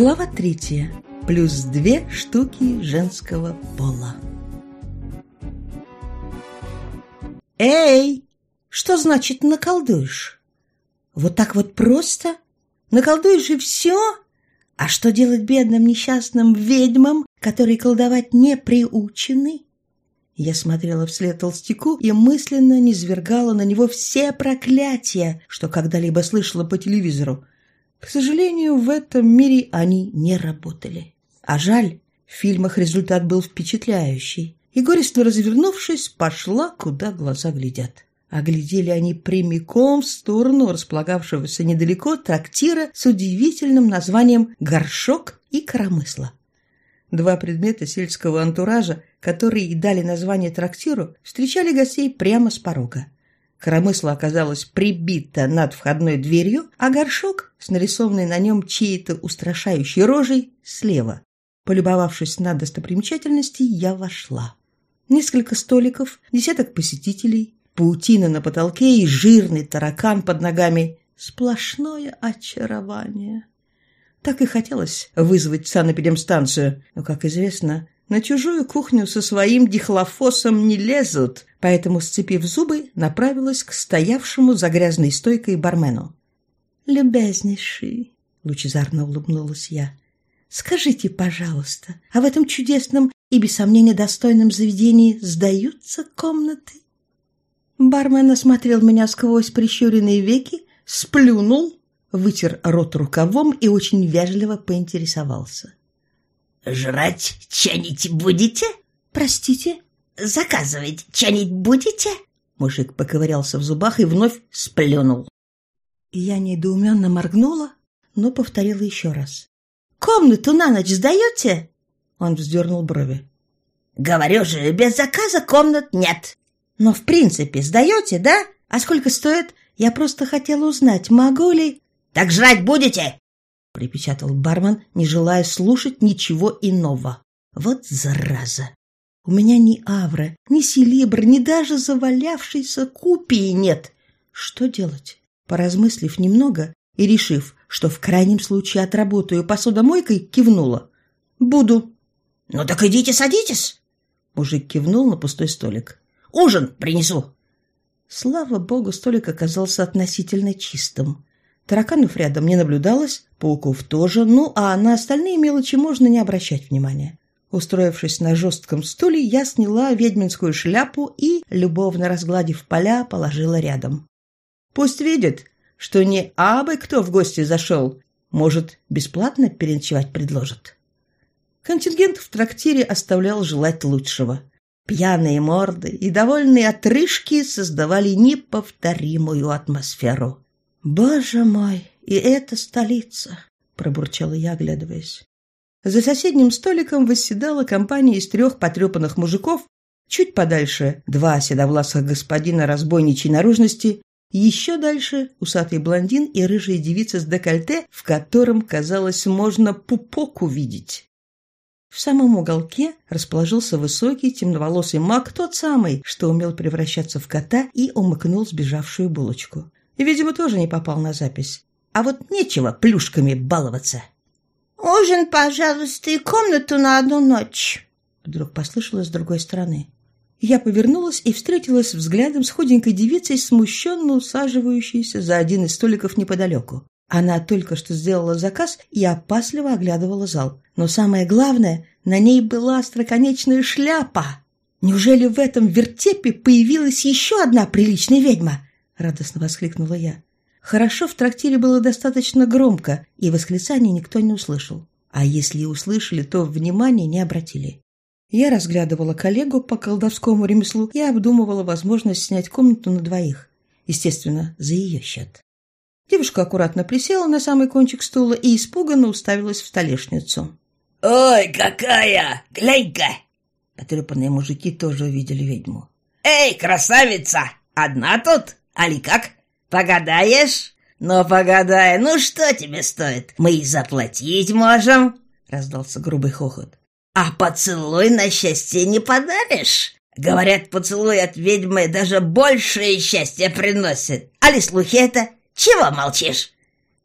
Глава третья. Плюс две штуки женского пола. Эй! Что значит наколдуешь? Вот так вот просто? Наколдуешь и все? А что делать бедным несчастным ведьмам, которые колдовать не приучены? Я смотрела вслед толстяку и мысленно низвергала на него все проклятия, что когда-либо слышала по телевизору. К сожалению, в этом мире они не работали. А жаль, в фильмах результат был впечатляющий. И горестно развернувшись, пошла, куда глаза глядят. А глядели они прямиком в сторону располагавшегося недалеко трактира с удивительным названием «Горшок и коромысло». Два предмета сельского антуража, которые и дали название трактиру, встречали гостей прямо с порога. Коромысло оказалось прибито над входной дверью, а горшок с нарисованной на нем чьей-то устрашающей рожей слева. Полюбовавшись на достопримечательности, я вошла. Несколько столиков, десяток посетителей, паутина на потолке и жирный таракан под ногами. Сплошное очарование. Так и хотелось вызвать санэпидемстанцию, но, как известно, на чужую кухню со своим дихлофосом не лезут, поэтому, сцепив зубы, направилась к стоявшему за грязной стойкой бармену. «Любезнейший», — лучезарно улыбнулась я, — «скажите, пожалуйста, а в этом чудесном и, без сомнения, достойном заведении сдаются комнаты?» Бармен осмотрел меня сквозь прищуренные веки, сплюнул вытер рот рукавом и очень вежливо поинтересовался. «Жрать чанить будете?» «Простите?» «Заказывать чанить будете?» Мужик поковырялся в зубах и вновь сплюнул. Я недоуменно моргнула, но повторила еще раз. «Комнату на ночь сдаете?» Он вздернул брови. «Говорю же, без заказа комнат нет». «Но в принципе сдаете, да? А сколько стоит? Я просто хотела узнать, могу ли...» Так жрать будете?» — припечатал бармен, не желая слушать ничего иного. «Вот зараза! У меня ни авра, ни селибр, ни даже завалявшейся купии нет. Что делать?» Поразмыслив немного и решив, что в крайнем случае отработаю посудомойкой, кивнула. «Буду». «Ну так идите садитесь!» Мужик кивнул на пустой столик. «Ужин принесу!» Слава богу, столик оказался относительно чистым. Тараканов рядом не наблюдалось, пауков тоже, ну а на остальные мелочи можно не обращать внимания. Устроившись на жестком стуле, я сняла ведьминскую шляпу и, любовно разгладив поля, положила рядом. Пусть видит, что не абы кто в гости зашел, может, бесплатно переночевать предложит. Контингент в трактире оставлял желать лучшего. Пьяные морды и довольные отрыжки создавали неповторимую атмосферу. «Боже мой, и это столица!» – пробурчала я, оглядываясь. За соседним столиком восседала компания из трех потрепанных мужиков, чуть подальше два седовласых господина разбойничьей наружности, еще дальше усатый блондин и рыжая девица с декольте, в котором, казалось, можно пупок увидеть. В самом уголке расположился высокий темноволосый маг, тот самый, что умел превращаться в кота и умыкнул сбежавшую булочку. Видимо, тоже не попал на запись. А вот нечего плюшками баловаться. «Ужин, пожалуйста, и комнату на одну ночь», — вдруг послышалось с другой стороны. Я повернулась и встретилась взглядом с худенькой девицей, смущенно усаживающейся за один из столиков неподалеку. Она только что сделала заказ и опасливо оглядывала зал. Но самое главное, на ней была остроконечная шляпа. Неужели в этом вертепе появилась еще одна приличная ведьма? радостно воскликнула я. Хорошо, в трактире было достаточно громко, и восклицания никто не услышал. А если и услышали, то внимания не обратили. Я разглядывала коллегу по колдовскому ремеслу и обдумывала возможность снять комнату на двоих. Естественно, за ее счет. Девушка аккуратно присела на самый кончик стула и испуганно уставилась в столешницу. «Ой, какая! Глянь-ка!» Потрепанные мужики тоже увидели ведьму. «Эй, красавица! Одна тут?» Али как? Погадаешь? Ну, погадай, ну что тебе стоит? Мы и заплатить можем!» Раздался грубый хохот. «А поцелуй на счастье не подаришь?» Говорят, поцелуй от ведьмы даже большее счастье приносит. Али слухи это? Чего молчишь?»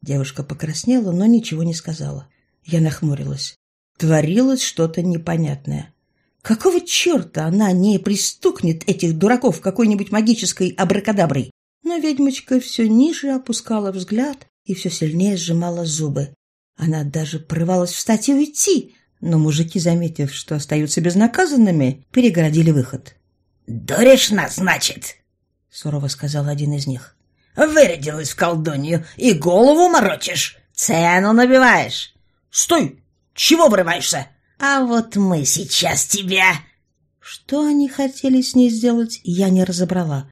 Девушка покраснела, но ничего не сказала. Я нахмурилась. Творилось что-то непонятное. Какого черта она не пристукнет этих дураков какой-нибудь магической абракадаброй? Но ведьмочка все ниже опускала взгляд и все сильнее сжимала зубы. Она даже порывалась встать и уйти, но мужики, заметив, что остаются безнаказанными, перегородили выход. «Дуришь нас, значит?» — сурово сказал один из них. «Вырядилась в колдунью и голову морочишь, цену набиваешь. Стой! Чего врываешься? А вот мы сейчас тебя...» Что они хотели с ней сделать, я не разобрала.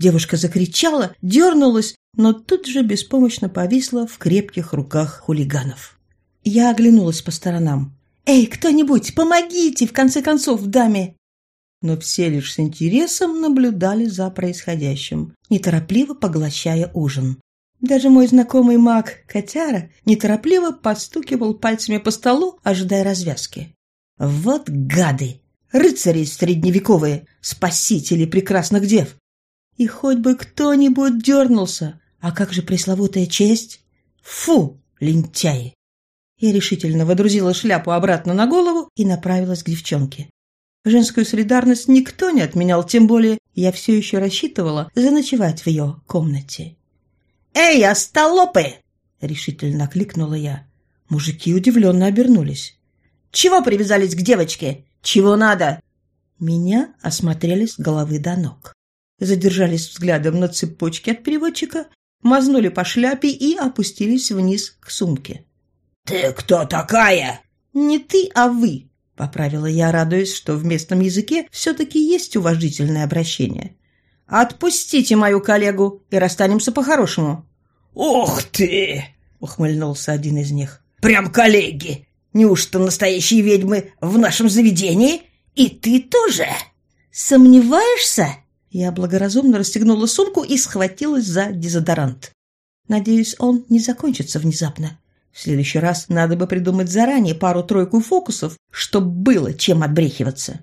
Девушка закричала, дернулась, но тут же беспомощно повисла в крепких руках хулиганов. Я оглянулась по сторонам. «Эй, кто-нибудь, помогите, в конце концов, даме!» Но все лишь с интересом наблюдали за происходящим, неторопливо поглощая ужин. Даже мой знакомый маг Котяра неторопливо подстукивал пальцами по столу, ожидая развязки. Вот гады! Рыцари средневековые, спасители прекрасных дев! И хоть бы кто-нибудь дернулся, а как же пресловутая честь? Фу, лентяи! Я решительно водрузила шляпу обратно на голову и направилась к девчонке. Женскую солидарность никто не отменял, тем более я все еще рассчитывала заночевать в ее комнате. «Эй, остолопы!» — решительно окликнула я. Мужики удивленно обернулись. «Чего привязались к девочке? Чего надо?» Меня осмотрели с головы до ног. Задержались взглядом на цепочке от переводчика, мазнули по шляпе и опустились вниз к сумке. «Ты кто такая?» «Не ты, а вы», — поправила я, радуясь, что в местном языке все-таки есть уважительное обращение. «Отпустите мою коллегу и расстанемся по-хорошему». «Ух ты!» — ухмыльнулся один из них. «Прям коллеги! Неужто настоящие ведьмы в нашем заведении? И ты тоже?» «Сомневаешься?» Я благоразумно расстегнула сумку и схватилась за дезодорант. Надеюсь, он не закончится внезапно. В следующий раз надо бы придумать заранее пару-тройку фокусов, чтобы было чем отбрехиваться.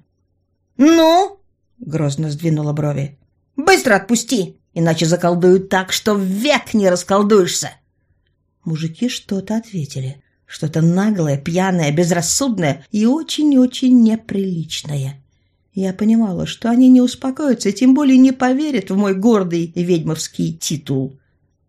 «Ну?» — грозно сдвинула брови. «Быстро отпусти, иначе заколдуют так, что век не расколдуешься!» Мужики что-то ответили. Что-то наглое, пьяное, безрассудное и очень-очень неприличное. Я понимала, что они не успокоятся и тем более не поверят в мой гордый ведьмовский титул.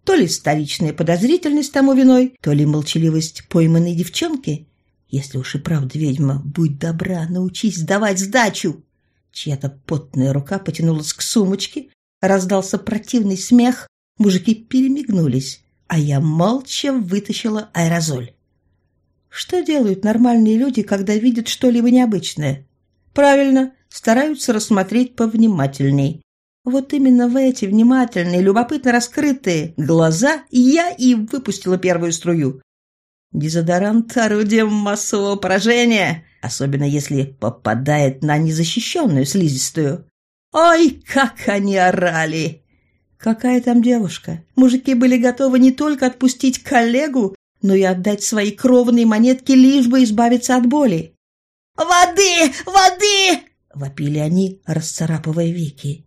То ли столичная подозрительность тому виной, то ли молчаливость пойманной девчонки. Если уж и правда ведьма, будь добра, научись сдавать сдачу. Чья-то потная рука потянулась к сумочке, раздался противный смех, мужики перемигнулись, а я молча вытащила аэрозоль. Что делают нормальные люди, когда видят что-либо необычное? Правильно, стараются рассмотреть повнимательней. Вот именно в эти внимательные, любопытно раскрытые глаза я и выпустила первую струю. Дезодорант – орудие массового поражения, особенно если попадает на незащищенную слизистую. Ой, как они орали! Какая там девушка? Мужики были готовы не только отпустить коллегу, но и отдать свои кровные монетки, лишь бы избавиться от боли. «Воды! Воды!» — вопили они, расцарапывая веки.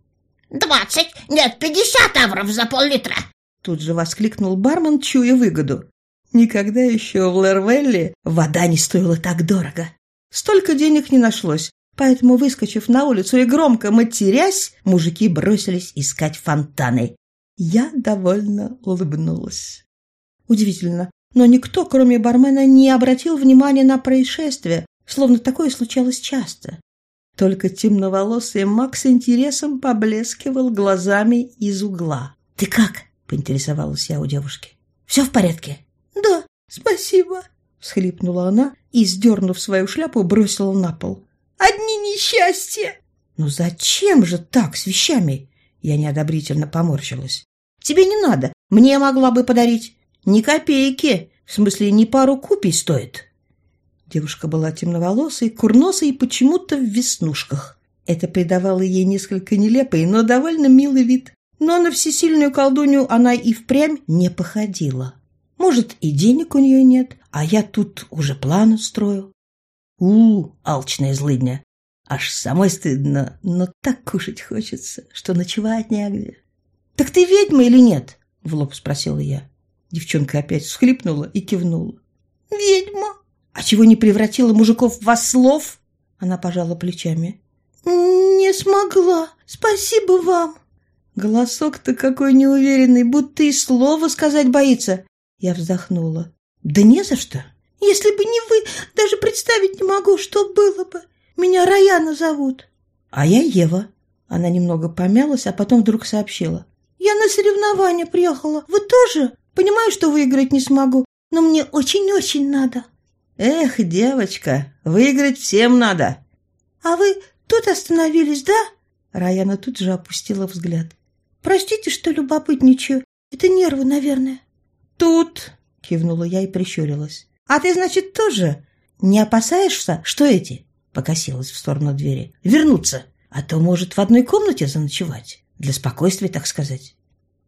«Двадцать, нет, пятьдесят авров за пол-литра!» Тут же воскликнул бармен, чуя выгоду. Никогда еще в Лервелле вода не стоила так дорого. Столько денег не нашлось, поэтому, выскочив на улицу и громко матерясь, мужики бросились искать фонтаны. Я довольно улыбнулась. Удивительно, но никто, кроме бармена, не обратил внимания на происшествие, словно такое случалось часто. Только темноволосый Макс с интересом поблескивал глазами из угла. «Ты как?» — поинтересовалась я у девушки. «Все в порядке?» «Да, спасибо», — всхлипнула она и, сдернув свою шляпу, бросила на пол. «Одни несчастья!» «Ну зачем же так с вещами?» Я неодобрительно поморщилась. «Тебе не надо, мне могла бы подарить. Ни копейки, в смысле, не пару купий стоит». Девушка была темноволосой, курносой и почему-то в веснушках. Это придавало ей несколько нелепый, но довольно милый вид. Но на всесильную колдунью она и впрямь не походила. Может, и денег у нее нет, а я тут уже планы строю. у, -у алчная злыдня. Аж самой стыдно, но так кушать хочется, что ночевать негде. «Так ты ведьма или нет?» — в лоб спросила я. Девчонка опять всхлипнула и кивнула. «Ведьма!» А чего не превратила мужиков в ослов? Она пожала плечами. Не смогла. Спасибо вам. Голосок-то какой неуверенный, будто и слова сказать боится. Я вздохнула. Да не за что. Если бы не вы, даже представить не могу, что было бы. Меня Раяна зовут. А я Ева. Она немного помялась, а потом вдруг сообщила. Я на соревнования приехала. Вы тоже? Понимаю, что выиграть не смогу, но мне очень-очень надо. Эх, девочка, выиграть всем надо. А вы тут остановились, да? Раяна тут же опустила взгляд. Простите, что любопытничаю. Это нервы, наверное. Тут, кивнула я и прищурилась. А ты, значит, тоже не опасаешься, что эти, покосилась в сторону двери, вернуться? А то, может, в одной комнате заночевать? Для спокойствия, так сказать.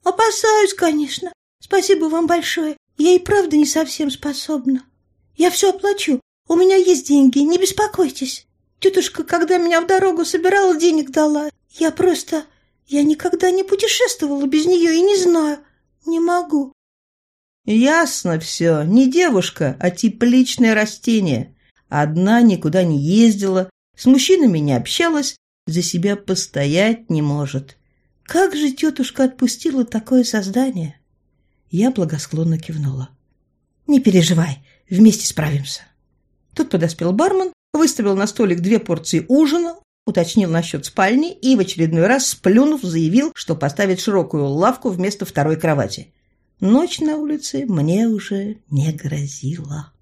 Опасаюсь, конечно. Спасибо вам большое. Я и правда не совсем способна. Я все оплачу. У меня есть деньги, не беспокойтесь. Тетушка, когда меня в дорогу собирала, денег дала. Я просто... Я никогда не путешествовала без нее и не знаю. Не могу. Ясно все. Не девушка, а тепличное растение. Одна никуда не ездила, с мужчинами не общалась, за себя постоять не может. Как же тетушка отпустила такое создание? Я благосклонно кивнула. Не переживай, вместе справимся. Тут подоспел бармен, выставил на столик две порции ужина, уточнил насчет спальни и в очередной раз, сплюнув, заявил, что поставит широкую лавку вместо второй кровати. Ночь на улице мне уже не грозила.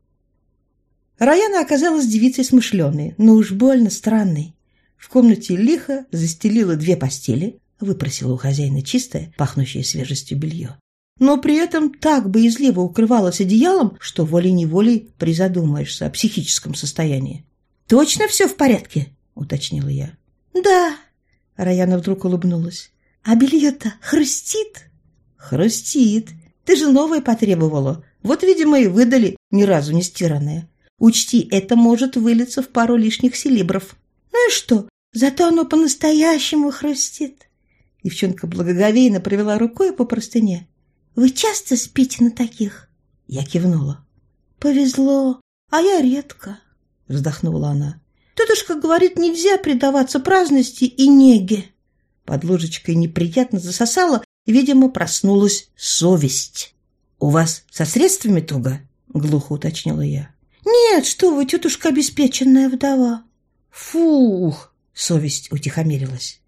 Раяна оказалась девицей смышленой, но уж больно странной. В комнате лихо застелила две постели, выпросила у хозяина чистое, пахнущее свежестью белье. Но при этом так боязливо укрывалась одеялом, что волей-неволей призадумаешься о психическом состоянии. «Точно все в порядке?» — уточнила я. «Да», — Раяна вдруг улыбнулась. «А белье-то хрустит?» «Хрустит. Ты же новое потребовала. Вот, видимо, и выдали, ни разу не стиранное. Учти, это может вылиться в пару лишних селибров». «Ну и что? Зато оно по-настоящему хрустит». Девчонка благоговейно провела рукой по простыне. «Вы часто спите на таких?» Я кивнула. «Повезло, а я редко», — вздохнула она. «Тетушка говорит, нельзя предаваться праздности и неге». Под ложечкой неприятно засосала, видимо, проснулась совесть. «У вас со средствами туго?» — глухо уточнила я. «Нет, что вы, тетушка обеспеченная вдова». «Фух!» — совесть утихомирилась.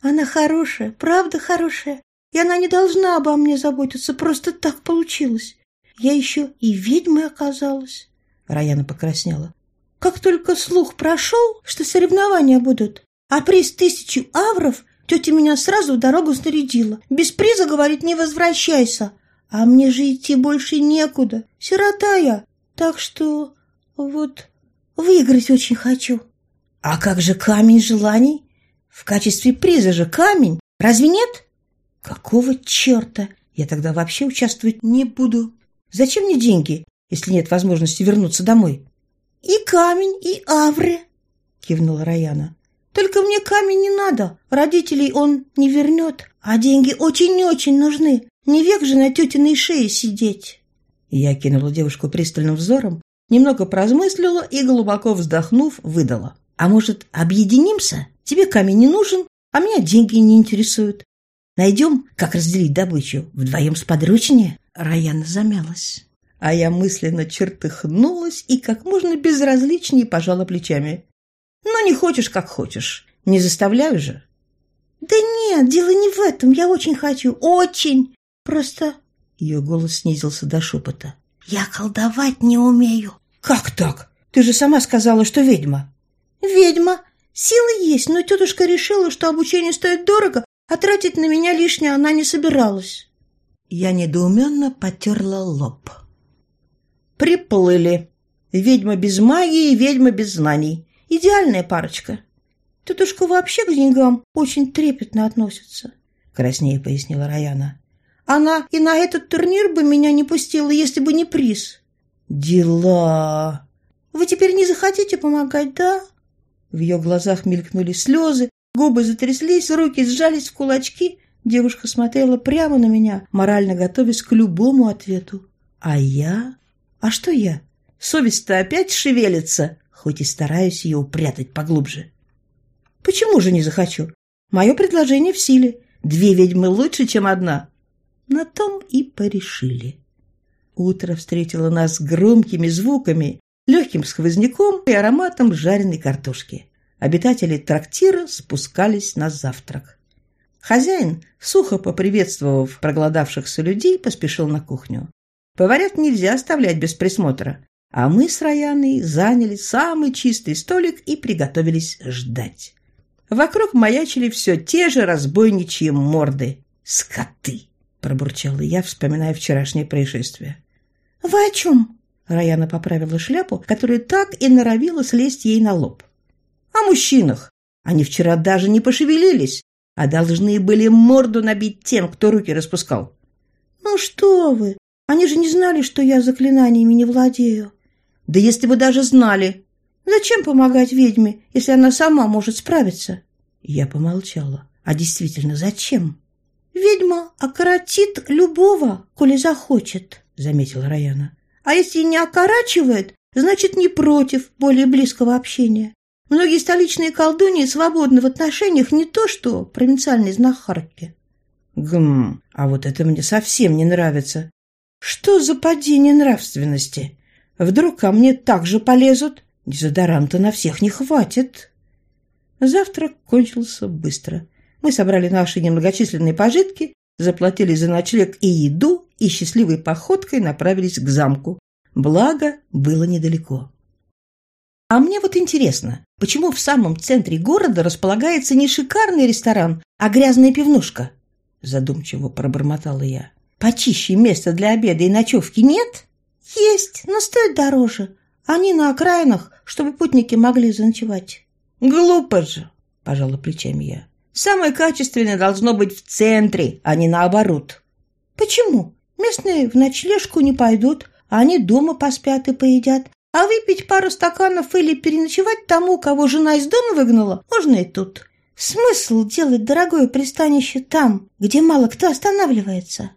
«Она хорошая, правда хорошая. И она не должна обо мне заботиться, просто так получилось. Я еще и ведьмой оказалась. Раяна покраснела. Как только слух прошел, что соревнования будут, а приз тысячу авров, тетя меня сразу дорогу снарядила. Без приза, говорит, не возвращайся. А мне же идти больше некуда. Сирота я. Так что вот выиграть очень хочу. А как же камень желаний? В качестве приза же камень. Разве нет? Какого черта? Я тогда вообще участвовать не буду. Зачем мне деньги, если нет возможности вернуться домой? И камень, и авры, кивнула Раяна. Только мне камень не надо. Родителей он не вернет, а деньги очень-очень нужны. Не век же на тетиной шее сидеть. Я кинула девушку пристальным взором, немного поразмыслила и, глубоко вздохнув, выдала. «А может, объединимся? Тебе камень не нужен, а меня деньги не интересуют. Найдем, как разделить добычу. Вдвоем с подручнее?» Раяна замялась. А я мысленно чертыхнулась и как можно безразличнее пожала плечами. «Ну, не хочешь, как хочешь. Не заставляю же». «Да нет, дело не в этом. Я очень хочу. Очень. Просто...» Ее голос снизился до шепота. «Я колдовать не умею». «Как так? Ты же сама сказала, что ведьма». «Ведьма. Силы есть, но тетушка решила, что обучение стоит дорого, а тратить на меня лишнее она не собиралась. Я недоуменно потерла лоб. Приплыли. Ведьма без магии и ведьма без знаний. Идеальная парочка. Тетушка вообще к деньгам очень трепетно относится, краснее пояснила Раяна. Она и на этот турнир бы меня не пустила, если бы не приз. Дела. Вы теперь не захотите помогать, да? В ее глазах мелькнули слезы, Губы затряслись, руки сжались в кулачки. Девушка смотрела прямо на меня, морально готовясь к любому ответу. А я? А что я? Совесть-то опять шевелится, хоть и стараюсь ее упрятать поглубже. Почему же не захочу? Мое предложение в силе. Две ведьмы лучше, чем одна. На том и порешили. Утро встретило нас громкими звуками, легким сквозняком и ароматом жареной картошки. Обитатели трактира спускались на завтрак. Хозяин, сухо поприветствовав проголодавшихся людей, поспешил на кухню. Поварят нельзя оставлять без присмотра, а мы с Раяной заняли самый чистый столик и приготовились ждать. Вокруг маячили все те же разбойничьи морды. «Скоты!» — пробурчала я, вспоминая вчерашнее происшествие. «Вы о чем?» Раяна поправила шляпу, которая так и норовила слезть ей на лоб. «О мужчинах! Они вчера даже не пошевелились, а должны были морду набить тем, кто руки распускал». «Ну что вы! Они же не знали, что я заклинаниями не владею». «Да если бы даже знали!» Зачем помогать ведьме, если она сама может справиться? Я помолчала. А действительно, зачем? Ведьма окоротит любого, коли захочет, заметила Раяна. А если не окорачивает, значит не против более близкого общения. Многие столичные колдуньи свободны в отношениях не то что провинциальные знахарки. Гм, а вот это мне совсем не нравится. Что за падение нравственности? Вдруг ко мне так же полезут? Дезодоранта на всех не хватит. Завтрак кончился быстро. Мы собрали наши немногочисленные пожитки, заплатили за ночлег и еду и счастливой походкой направились к замку. Благо, было недалеко. А мне вот интересно, почему в самом центре города располагается не шикарный ресторан, а грязная пивнушка? Задумчиво пробормотала я. Почище места для обеда и ночевки нет? Есть, но стоит дороже. Они на окраинах, чтобы путники могли заночевать. Глупо же, пожала плечами я. Самое качественное должно быть в центре, а не наоборот. Почему? Местные в ночлежку не пойдут, а они дома поспят и поедят. А выпить пару стаканов или переночевать тому, кого жена из дома выгнала, можно и тут. Смысл делать дорогое пристанище там, где мало кто останавливается?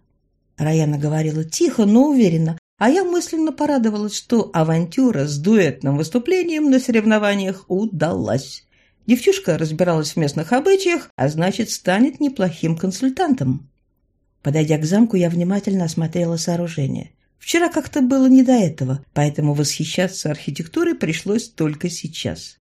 Раяна говорила тихо, но уверенно, а я мысленно порадовалась, что авантюра с дуэтным выступлением на соревнованиях удалась. Девчушка разбиралась в местных обычаях, а значит, станет неплохим консультантом. Подойдя к замку, я внимательно осмотрела сооружение. Вчера как-то было не до этого, поэтому восхищаться архитектурой пришлось только сейчас.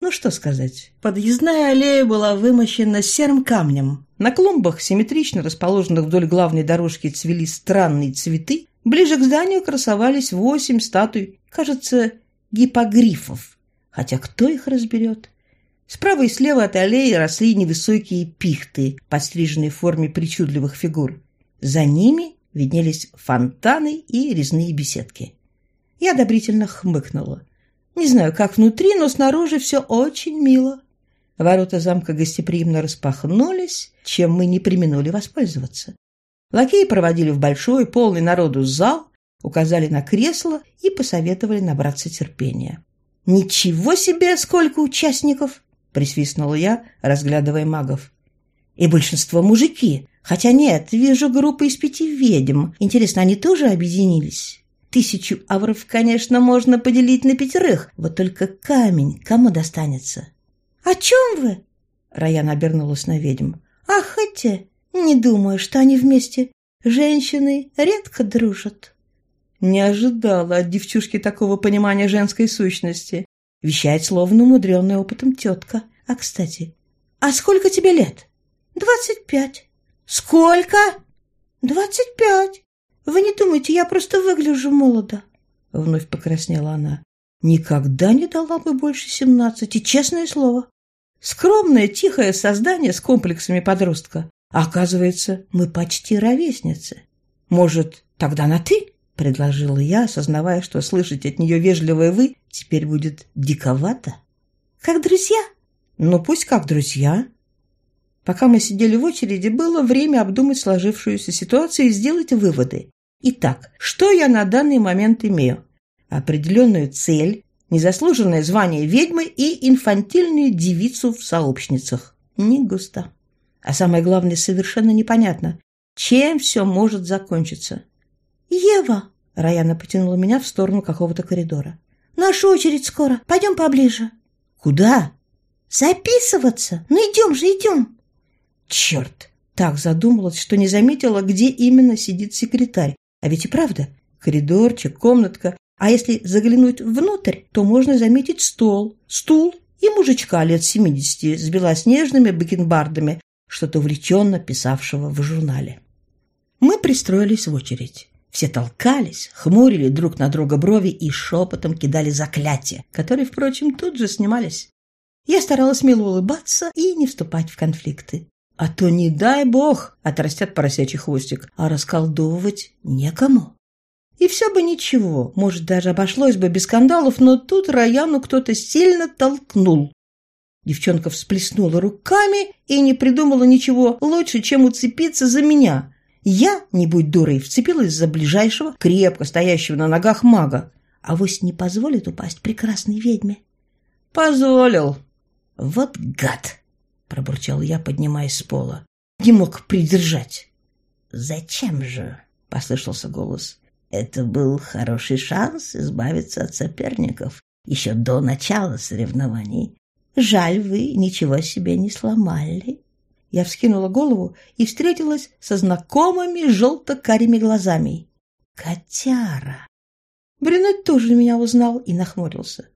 Ну что сказать, подъездная аллея была вымощена серым камнем. На клумбах, симметрично расположенных вдоль главной дорожки, цвели странные цветы, Ближе к зданию красовались восемь статуй, кажется, гипогрифов, хотя кто их разберет? Справа и слева от аллеи росли невысокие пихты, подстриженные в форме причудливых фигур. За ними виднелись фонтаны и резные беседки. Я одобрительно хмыкнула. Не знаю, как внутри, но снаружи все очень мило. Ворота замка гостеприимно распахнулись, чем мы не применули воспользоваться. Лакеи проводили в большой, полный народу зал, указали на кресло и посоветовали набраться терпения. «Ничего себе, сколько участников!» – присвистнула я, разглядывая магов. «И большинство мужики. Хотя нет, вижу группу из пяти ведьм. Интересно, они тоже объединились?» Тысячу авров, конечно, можно поделить на пятерых, вот только камень кому достанется? — О чем вы? — Раяна обернулась на ведьм. — Ах, эти! Не думаю, что они вместе. Женщины редко дружат. Не ожидала от девчушки такого понимания женской сущности. Вещает словно умудренная опытом тетка. А, кстати, а сколько тебе лет? Двадцать пять. Сколько? Двадцать пять. Вы не думайте, я просто выгляжу молодо. Вновь покраснела она. Никогда не дала бы больше семнадцати, честное слово. Скромное, тихое создание с комплексами подростка. Оказывается, мы почти ровесницы. Может, тогда на «ты»?» — предложила я, осознавая, что слышать от нее вежливое «вы» теперь будет диковато. «Как друзья?» «Ну, пусть как друзья». Пока мы сидели в очереди, было время обдумать сложившуюся ситуацию и сделать выводы. Итак, что я на данный момент имею? Определенную цель, незаслуженное звание ведьмы и инфантильную девицу в сообщницах. Не густо. А самое главное, совершенно непонятно, чем все может закончиться. «Ева!» Раяна потянула меня в сторону какого-то коридора. «Наша очередь скоро. Пойдем поближе». «Куда?» «Записываться. Ну идем же, идем». «Черт!» Так задумалась, что не заметила, где именно сидит секретарь. А ведь и правда, коридорчик, комнатка. А если заглянуть внутрь, то можно заметить стол, стул и мужичка лет семидесяти с белоснежными бакенбардами, что-то увлеченно писавшего в журнале. Мы пристроились в очередь. Все толкались, хмурили друг на друга брови и шепотом кидали заклятия, которые, впрочем, тут же снимались. Я старалась мило улыбаться и не вступать в конфликты. А то, не дай бог, отрастят поросячий хвостик, а расколдовывать некому. И все бы ничего, может, даже обошлось бы без скандалов, но тут Раяну кто-то сильно толкнул. Девчонка всплеснула руками и не придумала ничего лучше, чем уцепиться за меня. Я, не будь дурой, вцепилась за ближайшего, крепко стоящего на ногах мага. А вось не позволит упасть прекрасной ведьме. Позволил. Вот гад! — пробурчал я, поднимаясь с пола. «Не мог придержать». «Зачем же?» — послышался голос. «Это был хороший шанс избавиться от соперников еще до начала соревнований. Жаль, вы ничего себе не сломали». Я вскинула голову и встретилась со знакомыми желто-карими глазами. «Котяра!» Брюнет тоже меня узнал и нахмурился.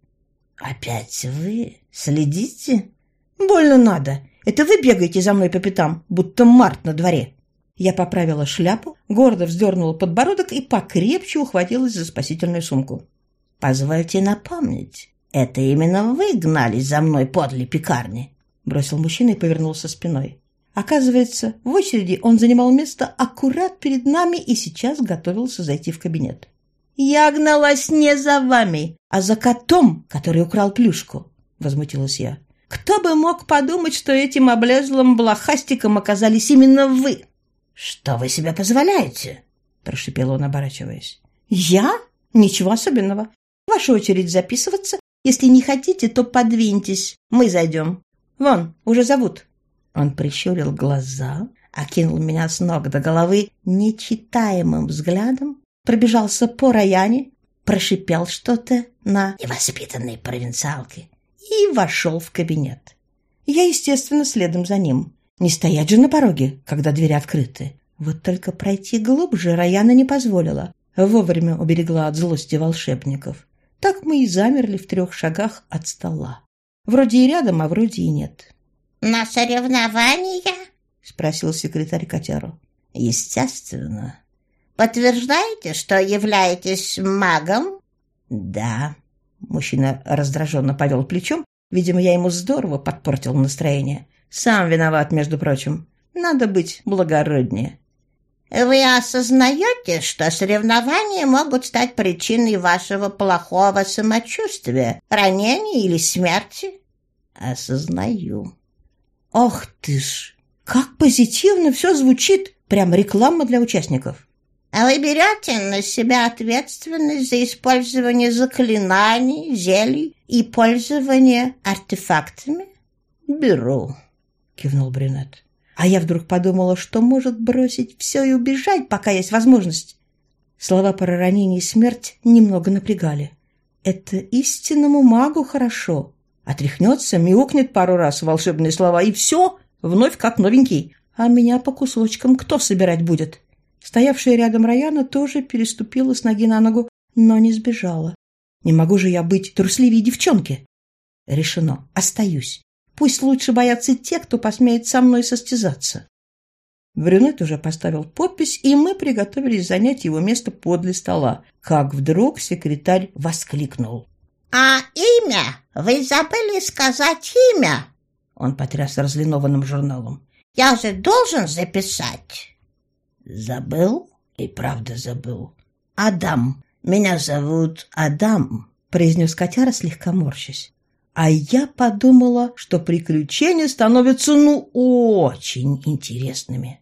«Опять вы следите?» «Больно надо. Это вы бегаете за мной по пятам, будто март на дворе». Я поправила шляпу, гордо вздернула подбородок и покрепче ухватилась за спасительную сумку. «Позвольте напомнить, это именно вы гнались за мной подле пекарни», бросил мужчина и повернулся спиной. Оказывается, в очереди он занимал место аккурат перед нами и сейчас готовился зайти в кабинет. «Я гналась не за вами, а за котом, который украл плюшку», — возмутилась я. Кто бы мог подумать, что этим облезлым блохастиком оказались именно вы? — Что вы себе позволяете? — прошипел он, оборачиваясь. — Я? Ничего особенного. Ваша очередь записываться. Если не хотите, то подвиньтесь. Мы зайдем. Вон, уже зовут. Он прищурил глаза, окинул меня с ног до головы нечитаемым взглядом, пробежался по рояне, прошипел что-то на невоспитанной провинциалке и вошел в кабинет. Я, естественно, следом за ним. Не стоять же на пороге, когда двери открыты. Вот только пройти глубже Раяна не позволила. Вовремя уберегла от злости волшебников. Так мы и замерли в трех шагах от стола. Вроде и рядом, а вроде и нет. «На соревнования?» — спросил секретарь Котяру. «Естественно». «Подтверждаете, что являетесь магом?» «Да», Мужчина раздраженно повел плечом. Видимо, я ему здорово подпортил настроение. Сам виноват, между прочим. Надо быть благороднее. Вы осознаете, что соревнования могут стать причиной вашего плохого самочувствия, ранения или смерти? Осознаю. Ох ты ж, как позитивно все звучит. Прям реклама для участников. А вы берете на себя ответственность за использование заклинаний, зелий и пользование артефактами? Беру, кивнул Брюнет. А я вдруг подумала, что может бросить все и убежать, пока есть возможность. Слова про ранение и смерть немного напрягали. Это истинному магу хорошо. Отряхнется, мяукнет пару раз волшебные слова, и все, вновь как новенький. А меня по кусочкам кто собирать будет? Стоявшая рядом Раяна тоже переступила с ноги на ногу, но не сбежала. Не могу же я быть трусливее девчонки. Решено. Остаюсь. Пусть лучше боятся те, кто посмеет со мной состязаться. Брюнет уже поставил подпись, и мы приготовились занять его место подле стола, как вдруг секретарь воскликнул. «А имя? Вы забыли сказать имя?» Он потряс разлинованным журналом. «Я же должен записать». Забыл? И правда забыл. Адам. Меня зовут Адам, произнес котяра, слегка морщась. А я подумала, что приключения становятся ну очень интересными.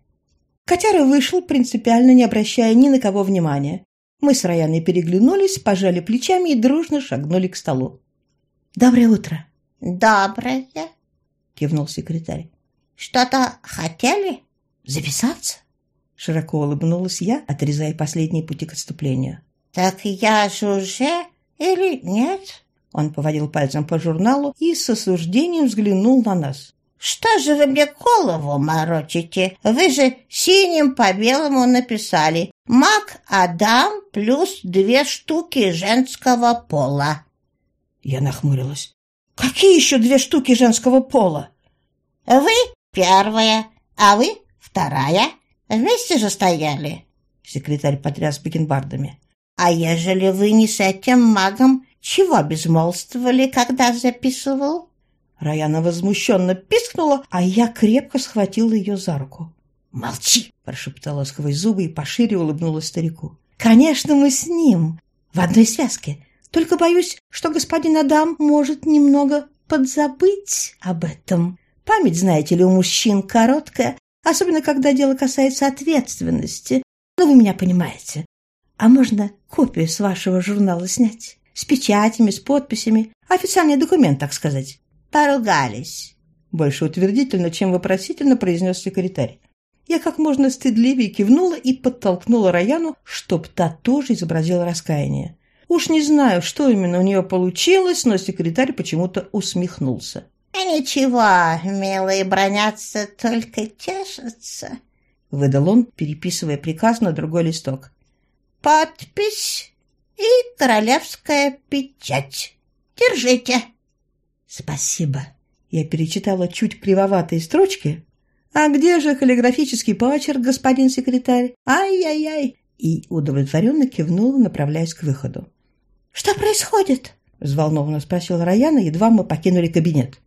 Котяра вышел, принципиально не обращая ни на кого внимания. Мы с Раяной переглянулись, пожали плечами и дружно шагнули к столу. «Доброе утро!» «Доброе!» — кивнул секретарь. «Что-то хотели?» «Записаться?» Широко улыбнулась я, отрезая последние пути к отступлению. Так я же уже или нет? Он поводил пальцем по журналу и с осуждением взглянул на нас. Что же вы мне голову морочите? Вы же синим по белому написали «Мак Адам плюс две штуки женского пола». Я нахмурилась. «Какие еще две штуки женского пола?» «Вы первая, а вы вторая. Вместе же стояли». Секретарь потряс бакенбардами. «А ежели вы не с этим магом, чего безмолвствовали, когда записывал?» Раяна возмущенно пискнула, а я крепко схватила ее за руку. «Молчи!» – прошептала сквозь зубы и пошире улыбнулась старику. «Конечно, мы с ним. В одной связке. Только боюсь, что господин Адам может немного подзабыть об этом. Память, знаете ли, у мужчин короткая, особенно когда дело касается ответственности. Ну, вы меня понимаете. А можно копию с вашего журнала снять? С печатями, с подписями. Официальный документ, так сказать. Поругались. Больше утвердительно, чем вопросительно произнес секретарь. Я как можно стыдливее кивнула и подтолкнула Раяну, чтоб та тоже изобразила раскаяние. Уж не знаю, что именно у нее получилось, но секретарь почему-то усмехнулся. А «Ничего, милые бронятся, только тешатся», — выдал он, переписывая приказ на другой листок. «Подпись и королевская печать. Держите». «Спасибо». Я перечитала чуть кривоватые строчки. «А где же каллиграфический почерк, господин секретарь? Ай-яй-яй!» И удовлетворенно кивнула, направляясь к выходу. «Что происходит?» — взволнованно спросила Раяна, едва мы покинули кабинет.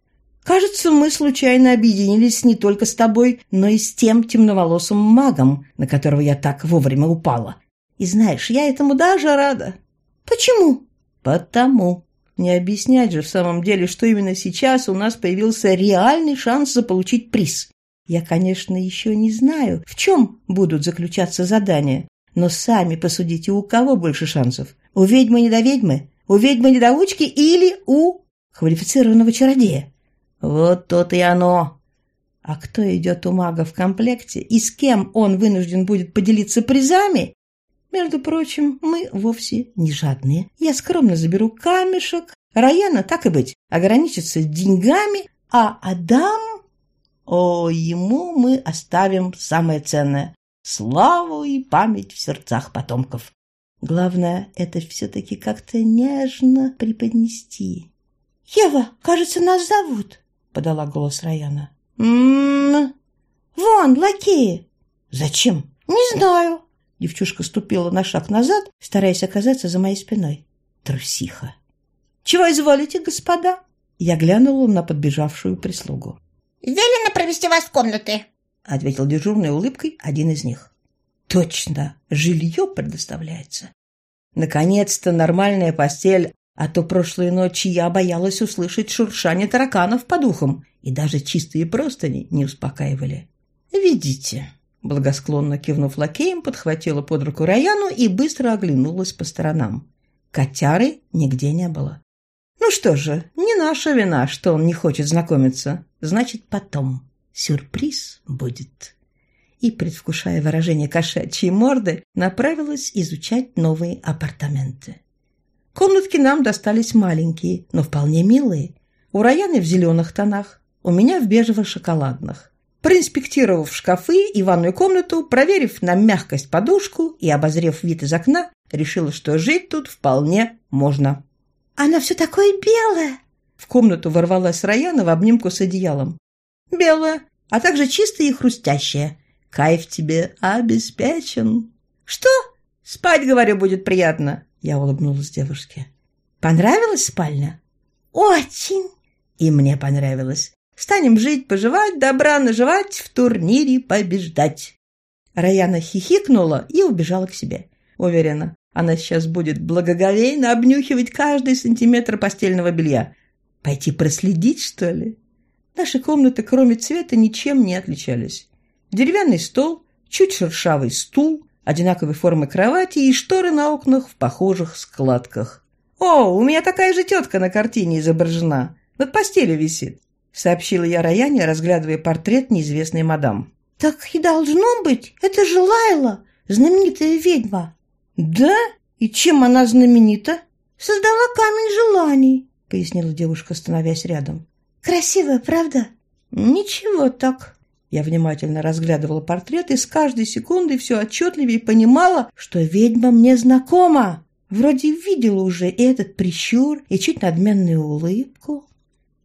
«Кажется, мы случайно объединились не только с тобой, но и с тем темноволосым магом, на которого я так вовремя упала. И знаешь, я этому даже рада». «Почему?» «Потому. Не объяснять же в самом деле, что именно сейчас у нас появился реальный шанс заполучить приз. Я, конечно, еще не знаю, в чем будут заключаться задания, но сами посудите, у кого больше шансов. У ведьмы-недоведьмы, у ведьмы-недоучки или у квалифицированного чародея. Вот то и оно. А кто идет у мага в комплекте и с кем он вынужден будет поделиться призами? Между прочим, мы вовсе не жадные. Я скромно заберу камешек, Раяна, так и быть, ограничится деньгами, а Адам... О, ему мы оставим самое ценное — славу и память в сердцах потомков. Главное, это все-таки как-то нежно преподнести. «Ева, кажется, нас зовут», — подала голос Раяна. «М-м-м...» «Вон, лакеи». «Зачем?» «Не знаю». Девчушка ступила на шаг назад, стараясь оказаться за моей спиной. Трусиха. «Чего изволите, господа?» Я глянула на подбежавшую прислугу. «Велено провести вас в комнаты», — ответил дежурной улыбкой один из них. Точно, жилье предоставляется. Наконец-то нормальная постель, а то прошлой ночи я боялась услышать шуршание тараканов по духам, и даже чистые простыни не успокаивали. «Видите», — благосклонно кивнув лакеем, подхватила под руку Раяну и быстро оглянулась по сторонам. Котяры нигде не было. «Ну что же, не наша вина, что он не хочет знакомиться. Значит, потом сюрприз будет» и, предвкушая выражение кошачьей морды, направилась изучать новые апартаменты. Комнатки нам достались маленькие, но вполне милые. У Раяны в зеленых тонах, у меня в бежево-шоколадных. Проинспектировав шкафы и ванную комнату, проверив на мягкость подушку и обозрев вид из окна, решила, что жить тут вполне можно. «Она все такое белое!» В комнату ворвалась Раяна в обнимку с одеялом. «Белое, а также чистое и хрустящее. Кайф тебе обеспечен. Что? Спать, говорю, будет приятно. Я улыбнулась девушке. Понравилась спальня? Очень. И мне понравилось. Станем жить, поживать, добра наживать, в турнире побеждать. Раяна хихикнула и убежала к себе. Уверена, она сейчас будет благоговейно обнюхивать каждый сантиметр постельного белья. Пойти проследить, что ли? Наши комнаты, кроме цвета, ничем не отличались. Деревянный стол, чуть шершавый стул, одинаковой формы кровати и шторы на окнах в похожих складках. «О, у меня такая же тетка на картине изображена. Над постелью висит», — сообщила я Раяне, разглядывая портрет неизвестной мадам. «Так и должно быть. Это же Лайла, знаменитая ведьма». «Да? И чем она знаменита? Создала камень желаний, пояснила девушка, становясь рядом. Красивая, правда? Ничего так. Я внимательно разглядывала портрет и с каждой секундой все отчетливее понимала, что ведьма мне знакома. Вроде видела уже и этот прищур, и чуть надменную улыбку.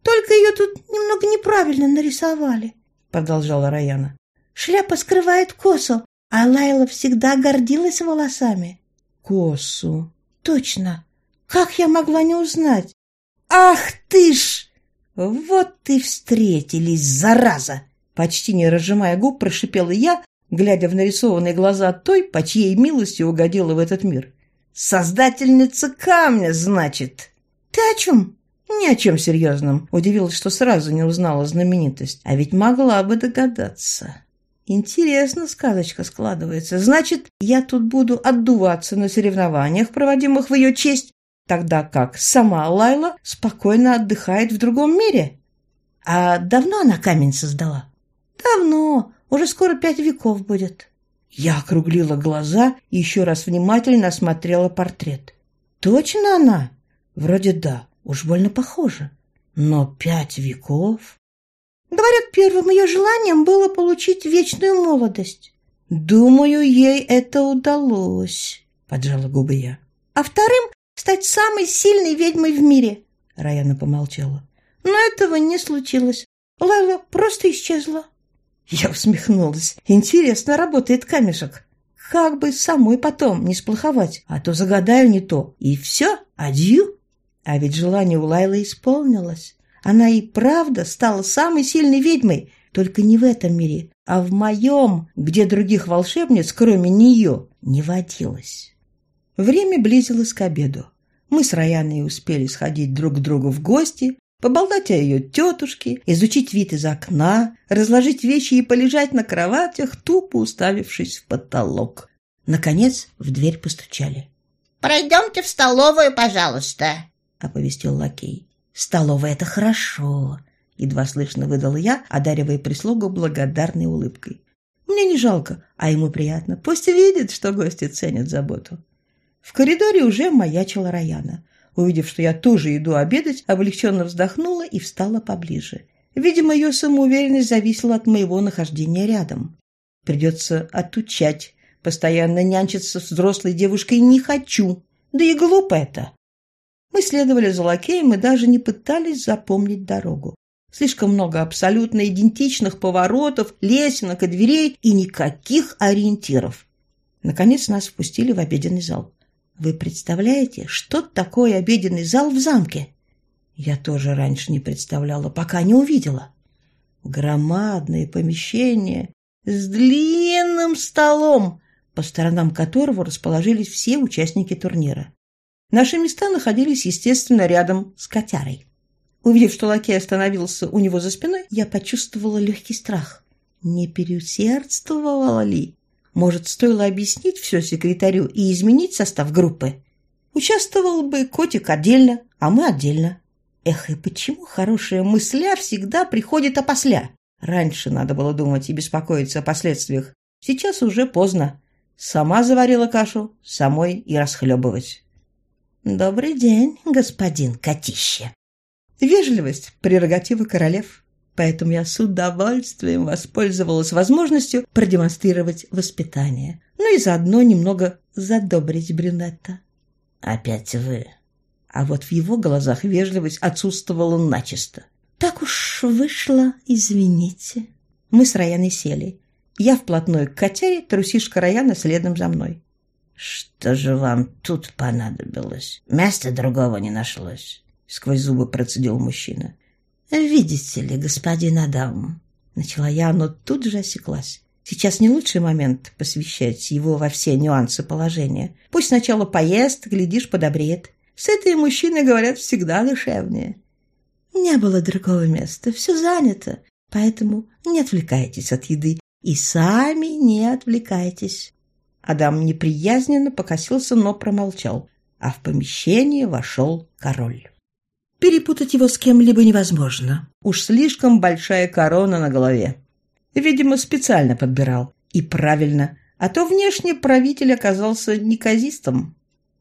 «Только ее тут немного неправильно нарисовали», — продолжала Раяна. «Шляпа скрывает косу, а Лайла всегда гордилась волосами». «Косу?» «Точно. Как я могла не узнать?» «Ах ты ж! Вот ты встретились, зараза!» Почти не разжимая губ, прошипела я, глядя в нарисованные глаза той, по чьей милости угодила в этот мир. «Создательница камня, значит!» «Ты о чем?» «Ни о чем серьезном». Удивилась, что сразу не узнала знаменитость. А ведь могла бы догадаться. Интересно сказочка складывается. Значит, я тут буду отдуваться на соревнованиях, проводимых в ее честь, тогда как сама Лайла спокойно отдыхает в другом мире. А давно она камень создала? Давно. Уже скоро пять веков будет. Я округлила глаза и еще раз внимательно осмотрела портрет. Точно она? Вроде да. Уж больно похоже. Но пять веков? Говорят, первым ее желанием было получить вечную молодость. Думаю, ей это удалось, поджала губы я. А вторым — стать самой сильной ведьмой в мире. Раяна помолчала. Но этого не случилось. Лайла просто исчезла. Я усмехнулась. Интересно работает камешек. Как бы самой потом не сплоховать, а то загадаю не то. И все, адью. А ведь желание у Лайлы исполнилось. Она и правда стала самой сильной ведьмой, только не в этом мире, а в моем, где других волшебниц, кроме нее, не водилось. Время близилось к обеду. Мы с Раяной успели сходить друг к другу в гости, поболтать о ее тетушке, изучить вид из окна, разложить вещи и полежать на кроватях, тупо уставившись в потолок. Наконец в дверь постучали. «Пройдемте в столовую, пожалуйста», — оповестил лакей. «Столовая — это хорошо», — едва слышно выдал я, одаривая прислугу благодарной улыбкой. «Мне не жалко, а ему приятно. Пусть видит, что гости ценят заботу». В коридоре уже маячила Раяна. Увидев, что я тоже иду обедать, облегченно вздохнула и встала поближе. Видимо, ее самоуверенность зависела от моего нахождения рядом. Придется отучать. Постоянно нянчиться с взрослой девушкой не хочу. Да и глупо это. Мы следовали за лакеем и даже не пытались запомнить дорогу. Слишком много абсолютно идентичных поворотов, лесенок и дверей и никаких ориентиров. Наконец нас впустили в обеденный зал. Вы представляете, что такое обеденный зал в замке? Я тоже раньше не представляла, пока не увидела. Громадное помещение с длинным столом, по сторонам которого расположились все участники турнира. Наши места находились, естественно, рядом с котярой. Увидев, что лакей остановился у него за спиной, я почувствовала легкий страх. Не переусердствовала ли? Может, стоило объяснить все секретарю и изменить состав группы? Участвовал бы котик отдельно, а мы отдельно. Эх, и почему хорошая мысля всегда приходит опосля? Раньше надо было думать и беспокоиться о последствиях. Сейчас уже поздно. Сама заварила кашу, самой и расхлебывать. «Добрый день, господин Котище!» Вежливость – прерогатива королев поэтому я с удовольствием воспользовалась возможностью продемонстрировать воспитание, ну и заодно немного задобрить брюнета. «Опять вы?» А вот в его глазах вежливость отсутствовала начисто. «Так уж вышло, извините». Мы с Раяной сели. Я вплотную к котяре, трусишка Раяна следом за мной. «Что же вам тут понадобилось? Места другого не нашлось», — сквозь зубы процедил мужчина. «Видите ли, господин Адам», — начала я, но тут же осеклась. Сейчас не лучший момент посвящать его во все нюансы положения. Пусть сначала поест, глядишь, подобреет. С этой мужчиной, говорят, всегда душевнее. Не было другого места, все занято, поэтому не отвлекайтесь от еды и сами не отвлекайтесь. Адам неприязненно покосился, но промолчал, а в помещение вошел король. Перепутать его с кем-либо невозможно. Уж слишком большая корона на голове. Видимо, специально подбирал. И правильно. А то внешне правитель оказался неказистом.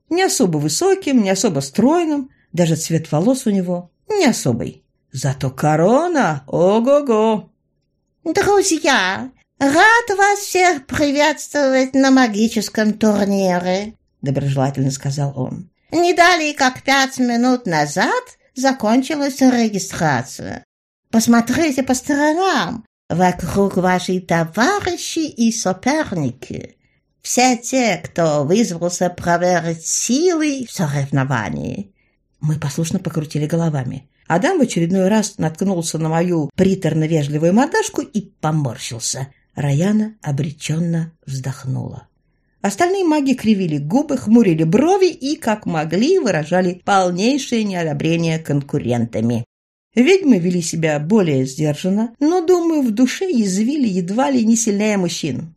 Не особо высоким, не особо стройным, даже цвет волос у него не особый. Зато корона ого-го. «Друзья, рад вас всех приветствовать на магическом турнире», — доброжелательно сказал он. «Не далее, как пять минут назад закончилась регистрация. Посмотрите по сторонам. Вокруг ваши товарищи и соперники. Все те, кто вызвался проверить силы в соревновании. Мы послушно покрутили головами. Адам в очередной раз наткнулся на мою приторно-вежливую мордашку и поморщился. Раяна обреченно вздохнула. Остальные маги кривили губы, хмурили брови и, как могли, выражали полнейшее неодобрение конкурентами. Ведьмы вели себя более сдержанно, но, думаю, в душе язвили едва ли не сильнее мужчин.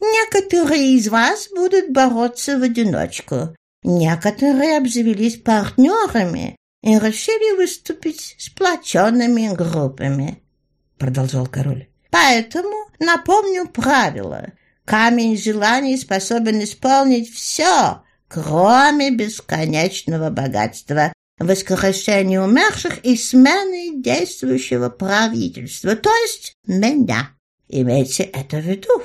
«Некоторые из вас будут бороться в одиночку. Некоторые обзавелись партнерами и решили выступить сплоченными группами», — продолжал король. «Поэтому напомню правила. Камень желаний способен исполнить все, кроме бесконечного богатства, воскрешения умерших и смены действующего правительства, то есть меня. Имейте это в виду.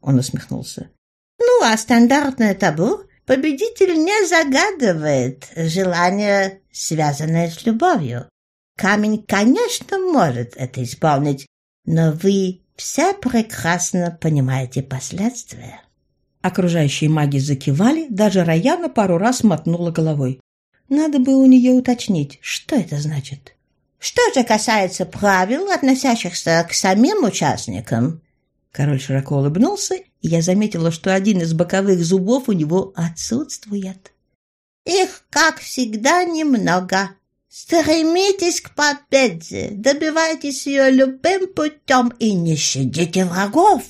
Он усмехнулся. Ну, а стандартное табу победитель не загадывает желание, связанное с любовью. Камень, конечно, может это исполнить, но вы все прекрасно понимаете последствия. Окружающие маги закивали, даже Раяна пару раз мотнула головой. Надо бы у нее уточнить, что это значит. Что же касается правил, относящихся к самим участникам, Король широко улыбнулся, и я заметила, что один из боковых зубов у него отсутствует. Их, как всегда, немного. Стремитесь к победе, добивайтесь ее любым путем и не щадите врагов.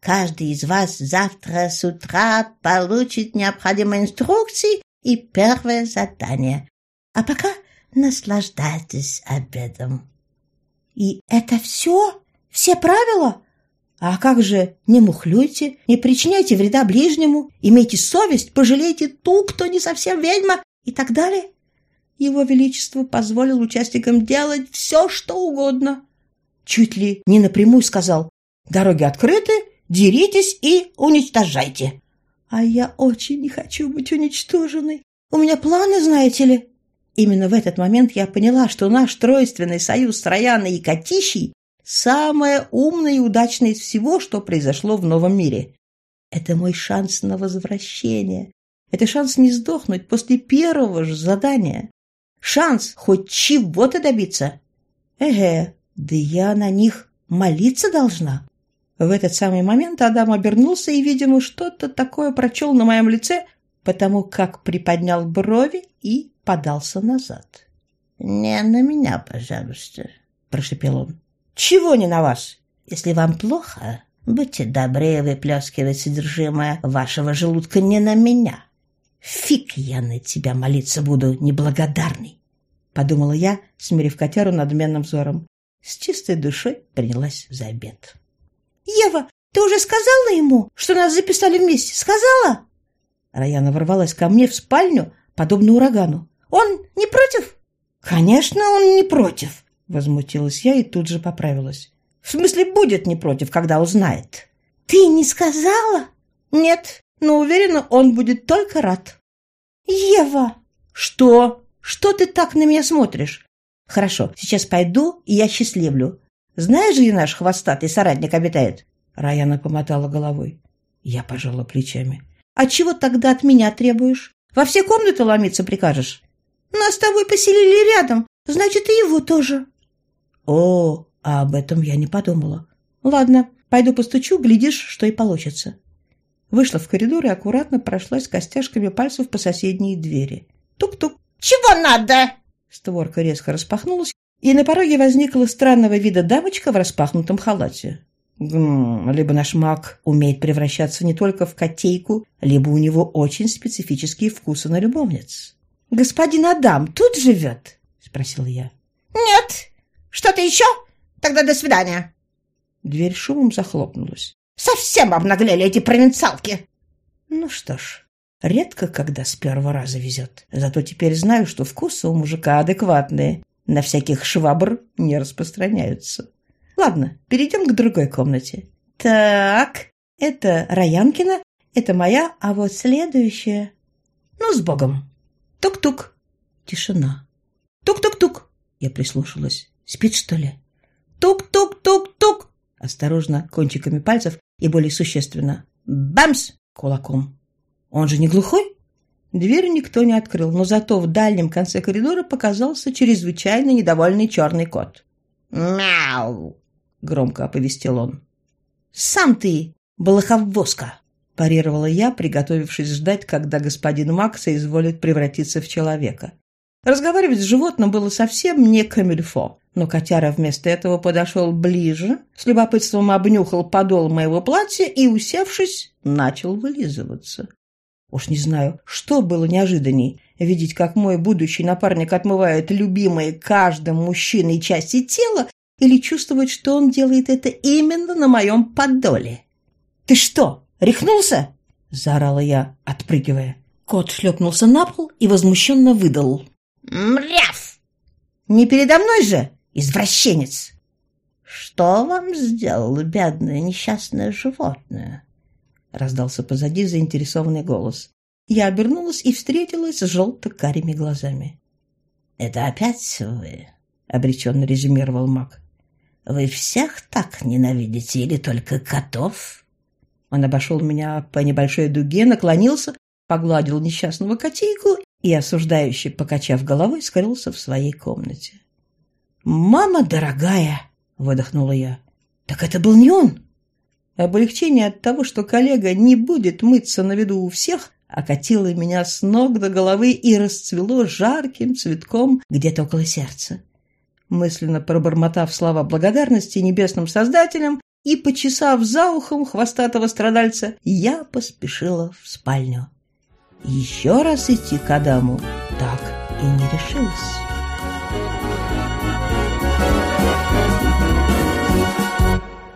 Каждый из вас завтра с утра получит необходимые инструкции и первое задание. А пока наслаждайтесь обедом. И это все? Все правила? А как же не мухлюйте, не причиняйте вреда ближнему, имейте совесть, пожалейте ту, кто не совсем ведьма и так далее? Его Величество позволил участникам делать все, что угодно. Чуть ли не напрямую сказал «Дороги открыты, деритесь и уничтожайте». А я очень не хочу быть уничтоженной. У меня планы, знаете ли. Именно в этот момент я поняла, что наш тройственный союз с Трояной и Катищей самое умное и удачное из всего, что произошло в новом мире. Это мой шанс на возвращение. Это шанс не сдохнуть после первого же задания. Шанс хоть чего-то добиться. Эге, да я на них молиться должна. В этот самый момент Адам обернулся и, видимо, что-то такое прочел на моем лице, потому как приподнял брови и подался назад. «Не на меня, пожалуйста», — прошепел он. «Чего не на вас?» «Если вам плохо, будьте добры выплескивать содержимое вашего желудка не на меня. Фиг я на тебя молиться буду, неблагодарный», — подумала я, смирив котяру надменным взором. С чистой душой принялась за обед. «Ева, ты уже сказала ему, что нас записали вместе? Сказала?» Раяна ворвалась ко мне в спальню, подобно урагану. «Он не против?» «Конечно, он не против!» Возмутилась я и тут же поправилась. «В смысле, будет не против, когда узнает?» «Ты не сказала?» «Нет, но уверена, он будет только рад». «Ева!» «Что? Что ты так на меня смотришь?» «Хорошо, сейчас пойду, и я счастливлю. Знаешь, где наш хвостатый соратник обитает?» Раяна помотала головой. Я пожала плечами. «А чего тогда от меня требуешь? Во все комнаты ломиться прикажешь?» «Нас с тобой поселили рядом, значит, и его тоже». «О, а об этом я не подумала. Ладно, пойду постучу, глядишь, что и получится». Вышла в коридор и аккуратно прошлась костяшками пальцев по соседней двери. Тук-тук. «Чего надо?» Створка резко распахнулась, и на пороге возникла странного вида дамочка в распахнутом халате. Гм, либо наш маг умеет превращаться не только в котейку, либо у него очень специфические вкусы на любовниц. «Господин Адам тут живет?» — спросил я. «Нет. Что-то еще? Тогда до свидания». Дверь шумом захлопнулась. «Совсем обнаглели эти провинциалки!» Ну что ж, Редко, когда с первого раза везет. Зато теперь знаю, что вкусы у мужика адекватные. На всяких швабр не распространяются. Ладно, перейдем к другой комнате. Так, это Раянкина, это моя, а вот следующая... Ну, с Богом. Тук-тук. Тишина. Тук-тук-тук. Я прислушалась. Спит, что ли? Тук-тук-тук-тук. Осторожно, кончиками пальцев и более существенно. Бамс! Кулаком. Он же не глухой? Дверь никто не открыл, но зато в дальнем конце коридора показался чрезвычайно недовольный черный кот. «Мяу!» — громко оповестил он. «Сам ты, балаховоска!» — парировала я, приготовившись ждать, когда господин Макс изволит превратиться в человека. Разговаривать с животным было совсем не камильфо, но котяра вместо этого подошел ближе, с любопытством обнюхал подол моего платья и, усевшись, начал вылизываться. Уж не знаю, что было неожиданней – видеть, как мой будущий напарник отмывает любимые каждым мужчиной части тела или чувствовать, что он делает это именно на моем подоле. «Ты что, рехнулся?» – заорала я, отпрыгивая. Кот шлепнулся на пол и возмущенно выдал. «Мряв!» «Не передо мной же, извращенец!» «Что вам сделало бедное несчастное животное?» — раздался позади заинтересованный голос. Я обернулась и встретилась с желто-карими глазами. «Это опять вы?» — обреченно резюмировал маг. «Вы всех так ненавидите или только котов?» Он обошел меня по небольшой дуге, наклонился, погладил несчастного котейку и, осуждающе покачав головой, скрылся в своей комнате. «Мама дорогая!» — выдохнула я. «Так это был не он!» Облегчение от того, что коллега не будет мыться на виду у всех, окатило меня с ног до головы и расцвело жарким цветком где-то около сердца. Мысленно пробормотав слова благодарности небесным создателям и почесав за ухом хвостатого страдальца, я поспешила в спальню. Еще раз идти к Адаму так и не решилась.